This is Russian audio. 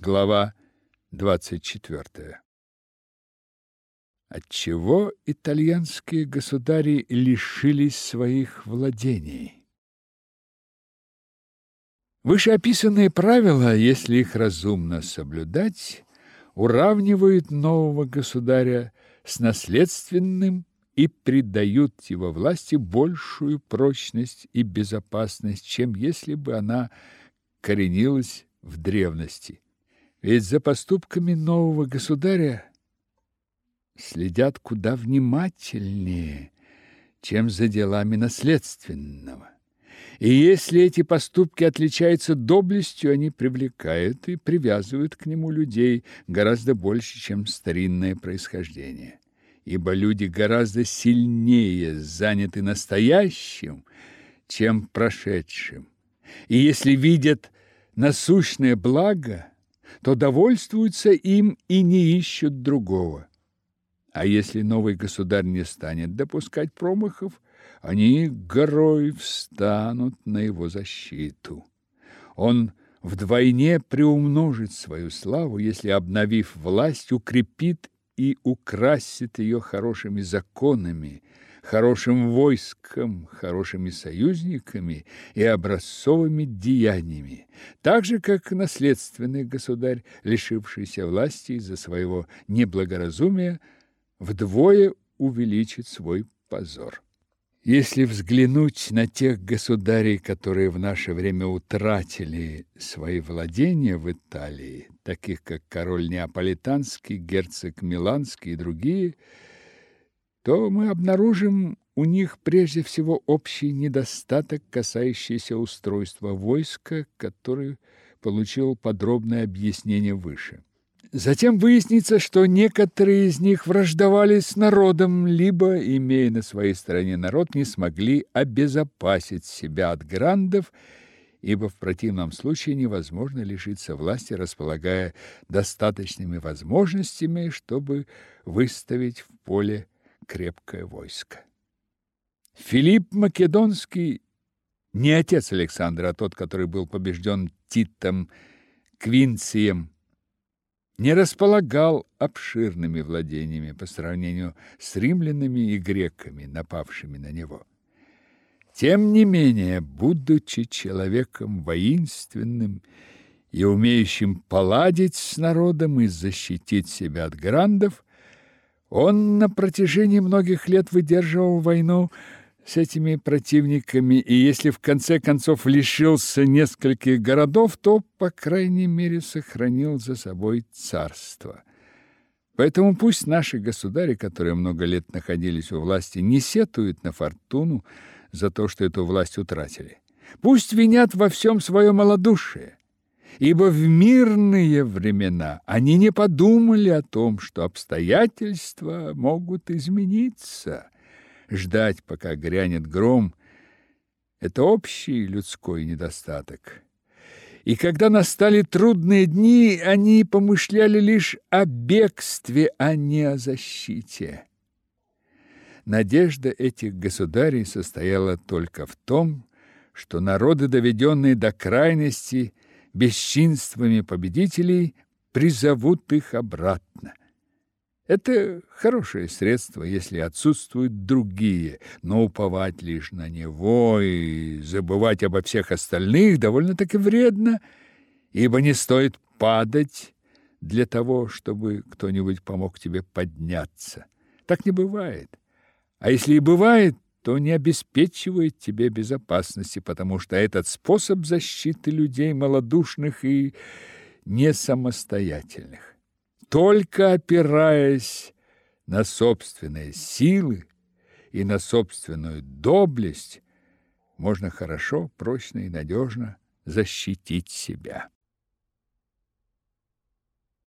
Глава 24. Отчего итальянские государи лишились своих владений? Вышеописанные правила, если их разумно соблюдать, уравнивают нового государя с наследственным и придают его власти большую прочность и безопасность, чем если бы она коренилась в древности. Ведь за поступками нового государя следят куда внимательнее, чем за делами наследственного. И если эти поступки отличаются доблестью, они привлекают и привязывают к нему людей гораздо больше, чем старинное происхождение. Ибо люди гораздо сильнее заняты настоящим, чем прошедшим. И если видят насущное благо – то довольствуются им и не ищут другого. А если новый государь не станет допускать промахов, они горой встанут на его защиту. Он вдвойне приумножит свою славу, если, обновив власть, укрепит и украсит ее хорошими законами, хорошим войском, хорошими союзниками и образцовыми деяниями, так же, как наследственный государь, лишившийся власти из-за своего неблагоразумия, вдвое увеличит свой позор. Если взглянуть на тех государей, которые в наше время утратили свои владения в Италии, таких как король Неаполитанский, герцог Миланский и другие – то мы обнаружим у них прежде всего общий недостаток, касающийся устройства войска, который получил подробное объяснение выше. Затем выяснится, что некоторые из них враждовали с народом, либо, имея на своей стороне народ, не смогли обезопасить себя от грандов, ибо в противном случае невозможно лишиться власти, располагая достаточными возможностями, чтобы выставить в поле крепкое войско. Филипп Македонский не отец Александра, а тот, который был побежден Титом Квинцием, не располагал обширными владениями по сравнению с римлянами и греками, напавшими на него. Тем не менее, будучи человеком воинственным и умеющим поладить с народом и защитить себя от грандов, он на протяжении многих лет выдерживал войну с этими противниками, и если в конце концов лишился нескольких городов, то, по крайней мере, сохранил за собой царство. Поэтому пусть наши государи, которые много лет находились у власти, не сетуют на фортуну за то, что эту власть утратили. Пусть винят во всем свое малодушие ибо в мирные времена они не подумали о том, что обстоятельства могут измениться. Ждать, пока грянет гром, это общий людской недостаток. И когда настали трудные дни, они помышляли лишь о бегстве, а не о защите. Надежда этих государей состояла только в том, что народы, доведенные до крайности, бесчинствами победителей призовут их обратно. Это хорошее средство, если отсутствуют другие, но уповать лишь на него и забывать обо всех остальных довольно-таки вредно, ибо не стоит падать для того, чтобы кто-нибудь помог тебе подняться. Так не бывает. А если и бывает, то не обеспечивает тебе безопасности, потому что этот способ защиты людей малодушных и не самостоятельных. Только опираясь на собственные силы и на собственную доблесть, можно хорошо, прочно и надежно защитить себя.